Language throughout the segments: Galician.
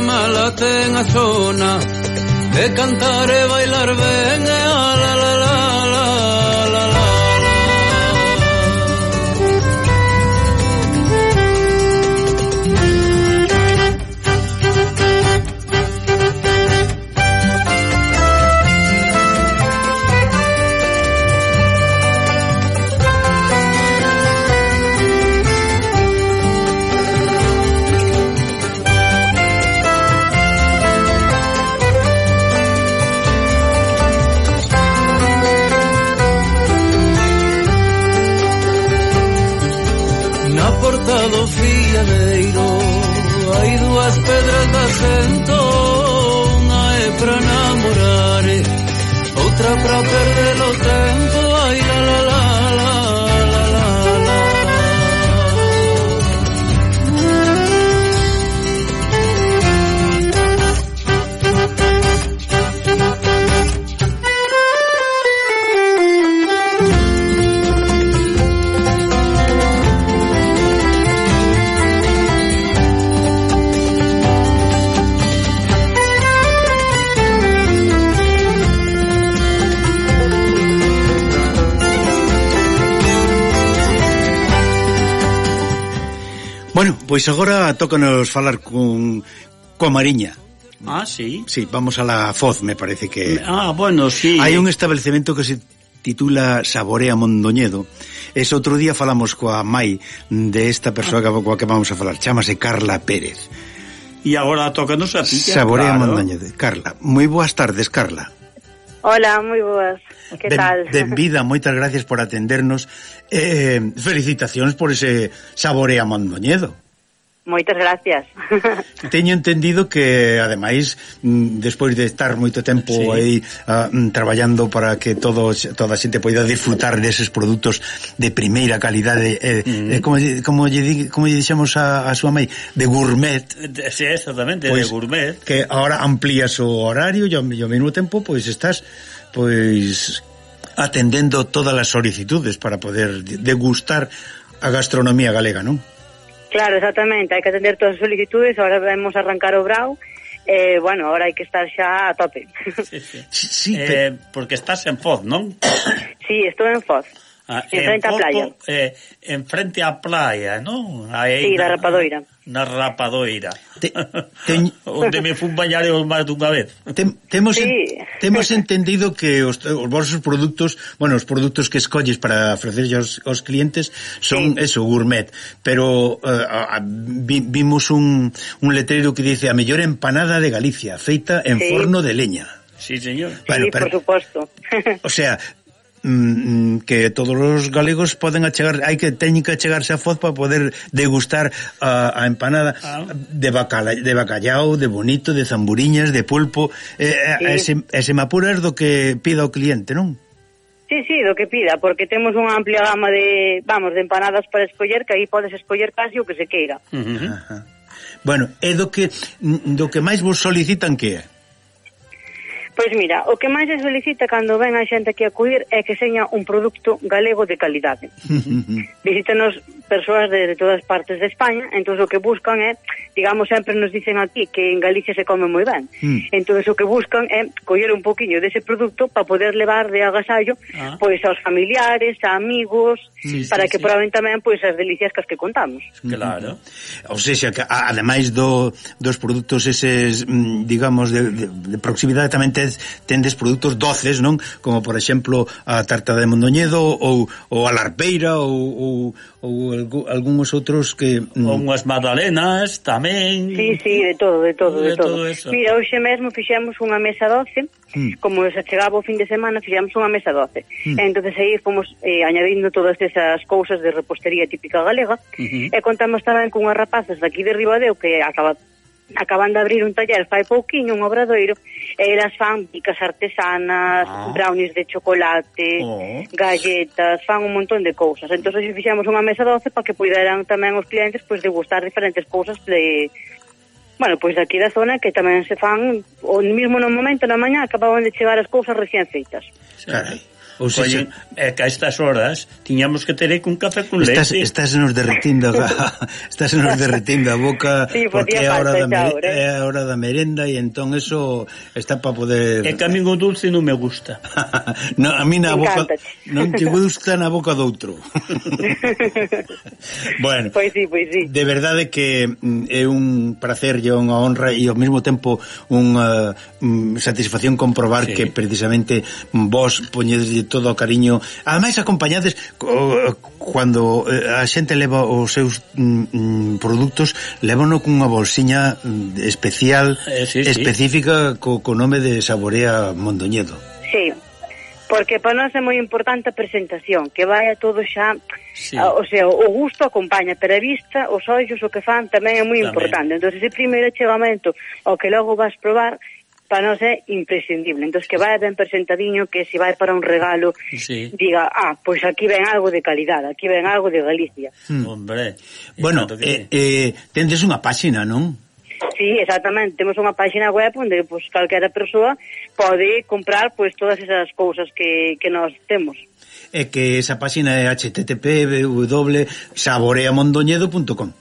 mala ten a zona de cantar e bailar ben e a la la porta do fiadeiro Hai dúas pedras de acento Unha é pra namorar Outra pra perder o tempo. Ai la la la. Bueno, pois agora tócanos falar con coa Mariña. Ah, sí. Sí, vamos a la Foz, me parece que Ah, bueno, sí. Hai un establecemento que se titula Saborea Mondoñedo. Es outro día falamos coa mai de esta persoa ah. coa que vamos a falar, Chámase Carla Pérez. E agora tócanos a ti. Saborea claro. Mondoñedo. Carla, moi boas tardes, Carla. Hola, moi boas. Que ben, tal? Ben vida, moitas gracias por atendernos. Eh, eh felicitacións por ese saborea Mondoñedo. Moitas gracias. Teño entendido que, ademais, mm, despois de estar moito tempo sí. aí uh, traballando para que todos, toda a xente poida disfrutar deses produtos de primeira calidade, eh, mm. eh, como, como, lle, como lle dixemos a, a súa mãe, de gourmet. Sí, exactamente, pues, de pois gourmet. Que agora amplías o horario e ao mesmo tempo pois pues, estás pois atendendo todas as solicitudes para poder degustar a gastronomía galega, non? Claro, exactamente, hai que atender todas as solicitudes, agora vamos arrancar o brau, eh, bueno, agora hai que estar xa a tope. Sí, sí. sí eh, porque estás en Foz, non? Sí, estou en Foz. Ah, en, frente á playa. Eh, en frente á playa, non? Aí, sí, da Rapadoira. Ah, na Rapadoira te, teñ... onde me fun bañar eu máis dunha vez Tem, temos, sí. en, temos entendido que os, os vosos produtos bueno, os produtos que escolles para ofrecerlle aos, aos clientes son sí. eso, gourmet pero uh, a, a, vi, vimos un, un letrero que dice a mellor empanada de Galicia feita en sí. forno de leña Sí, señor. Bueno, sí, pero, por supuesto. o sea, Mm, mm, que todos os galegos poden achegar, hai que teñen que achegarse a Foz para poder degustar a, a empanada ah. de bacala, de bacallao, de bonito, de zamburiñas, de pulpo, eh, eh sí. e, e se me apuras do que pida o cliente, non? Sí, sí, do que pida, porque temos unha amplia gama de, vamos, de empanadas para escoller, que aí podes escoller casi o que se queira. Uh -huh. Ajá. Bueno, é do que do que máis vos solicitan que é? Pois mira, o que máis se solicita cando ven a xente aquí a acudir é que seña un produto galego de calidade. Visítanos persoas de, de todas partes de España, entón o que buscan é, digamos, sempre nos dicen aquí que en Galicia se come moi ben. Mm. Entón o que buscan é coller un poquinho dese produto para poder levar de agasallo ah. pois aos familiares, a amigos, sí, para sí, que sí. proben tamén pois as delicias que as que contamos. Claro. Ou seja, que ademais do, dos produtos eses, mm, digamos, de, de, de proximidade tamén tendes tendes produtos doces, non? Como por exemplo a tarta de mondoñedo ou, ou a larpeira ou, ou, ou algúns outros que mm, ou unhas magdalenas tamén. Sí, sí, de todo, de todo, de, de todo. todo eso. Mira, hoxe mesmo fixemos unha mesa doce, mm. como se chegaba o fin de semana, fixemos unha mesa doce. Mm. Entonces aí fomos eh, añadindo todas esas cousas de repostería típica galega uh -huh. e contamos tamén cunhas rapazas daqui de Ribadeo que acaba acaban de abrir un taller fai pouquiño, un obradoiro, e elas fan picas artesanas, ah. brownies de chocolate, oh. galletas, fan un montón de cousas. Entón, fixemos unha mesa doce para que puderan tamén os clientes pois, degustar diferentes cousas de, Bueno, pois aquí da zona que tamén se fan, o mismo no momento na mañá acababan de chegar as cousas recién feitas. Carai. Ou seja, é que a estas horas tiñamos que ter un café con leite. Estás, estás nos derretindo a, estás nos derretindo a boca sí, porque é a hora da é a hora da merenda e entón eso está para poder É que a min o dulce non me gusta. no, a mí na boca non te gusta na boca do outro. bueno. Pois sí, pois sí. De verdade que mm, é un placer e unha honra e ao mesmo tempo unha mm, satisfacción comprobar sí. que precisamente vos poñedes todo o cariño. Ademais, acompañades cuando eh, a xente leva os seus mm, mm produtos, levano cunha bolsiña mm, especial, eh, sí, específica, sí. Co, co nome de Saborea Mondoñedo. Sí, porque para nós é moi importante a presentación, que vai a todo xa, sí. a, o sea, o gusto acompaña, pero a vista, os ollos, o que fan tamén é moi tamén. importante. Entón, ese primeiro chegamento, ao que logo vas probar para nós é imprescindible. Entón, que vai ben presentadiño, que se vai para un regalo, sí. diga, ah, pois aquí ven algo de calidad, aquí ven algo de Galicia. Hmm. Hombre. Bueno, eh, eh, tendes unha páxina, non? Sí, exactamente. Temos unha páxina web onde pues, calquera persoa pode comprar pues, todas esas cousas que, que nós temos. É que esa páxina é http www.saboreamondoñedo.com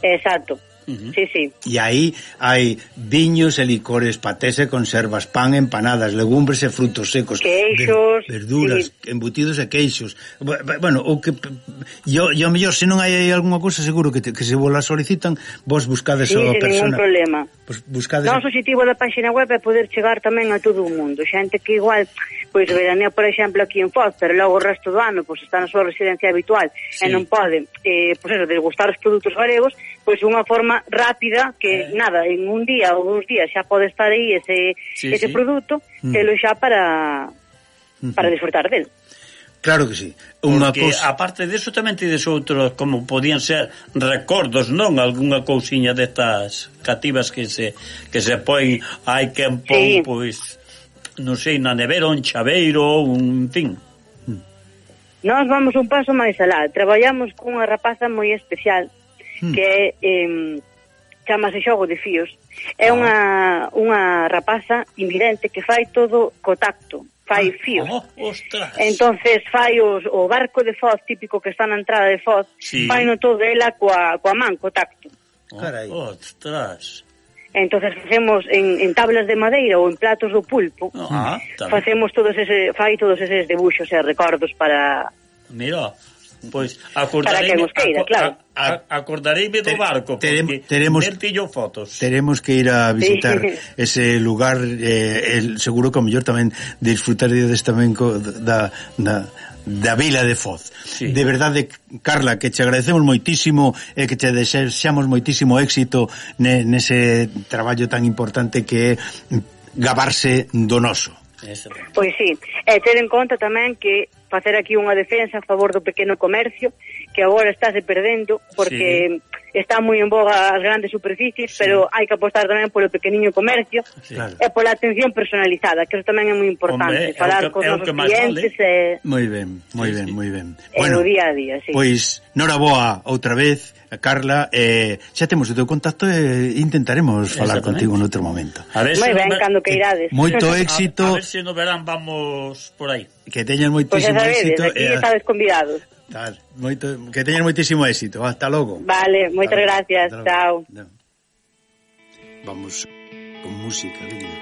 Exacto. -huh. Sí, sí. E aí hai viños e licores, patés e conservas, pan, empanadas, legumbres e frutos secos, queixos, ver, verduras, sí. embutidos e queixos. Bueno, o que yo yo mellor se non hai aí algunha cousa seguro que te, que se vos la solicitan, vos buscades sí, a persona. problema. Pues buscades. O objetivo obxectivo da páxina web é poder chegar tamén a todo o mundo, xente que igual pois veranea, por exemplo, aquí en Foz, pero logo o resto do ano pois está na súa residencia habitual sí. e non pode eh, pois eso, degustar os produtos galegos, pois unha forma rápida que eh. nada, en un día ou dous días xa pode estar aí ese sí, ese sí. produto, mm. telo xa para mm-hmm. para disfrutar del. Claro que sí. Unha Porque, cosa... aparte deso, tamén tedes outros, como podían ser recordos, non? Algúnha cousiña destas cativas que se, que se poen, hai que pon, sí. pois, non sei, na nevera, un chaveiro, un fin. Nós vamos un paso máis alá. Traballamos cunha rapaza moi especial Hmm. que é eh, chamase xogo de fíos. É ah. unha, unha rapaza invidente que fai todo co tacto, fai ah. fíos. Oh, ostras. Entonces fai os, o barco de Foz típico que está na entrada de Foz, sí. fai no todo ela coa, coa man, co tacto. Oh, Ostras. Entonces facemos en, en tablas de madeira ou en platos do pulpo. Ah, facemos todos ese fai todos eses debuxos e recordos para Mira, Pois acordareime, queira, claro. A, a, acordareime do barco teremos, teremos tiño fotos. Teremos que ir a visitar sí. ese lugar eh, el, seguro que o mellor tamén disfrutaríades tamén co, da, da da Vila de Foz. Sí. De verdade, Carla, que te agradecemos moitísimo e que te desexamos moitísimo éxito nese traballo tan importante que é gabarse do noso. Pois sí, e ter en conta tamén que facer aquí unha defensa a favor do pequeno comercio que agora estáse perdendo porque sí. está moi en boga as grandes superficies, sí. pero hai que apostar tamén polo pequeniño comercio sí. Claro. e pola atención personalizada, que eso tamén é moi importante, Hombre, falar cos nosos clientes vale. e Moi ben, moi sí, ben, sí. moi ben. Bueno, o día a día, sí. Pois, nora boa, outra vez, Carla, eh, xa temos o teu contacto e eh, intentaremos falar contigo noutro momento. A ver moi ben, ver... cando que irades. Moito éxito. A, a ver se no verán vamos por aí. Que teñan pois moitísimo pues sabedes, éxito. Aquí eh, estades convidados. Tal. Moito, que teñas moitísimo éxito. Ah, hasta logo. Vale, moitas gracias. Chao. Vamos con música, lindo.